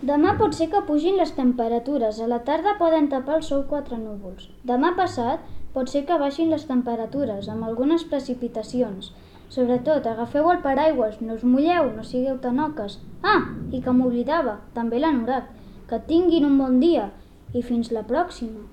Demà pot ser que pugin les temperatures. A la tarda poden tapar el sol quatre núvols. Demà passat pot ser que baixin les temperatures, amb algunes precipitacions. Sobretot, agafeu el paraigües, no us mulleu, no sigueu tan oques. Ah, i que m'oblidava, també l'anorac. Que tinguin un bon dia i fins la pròxima.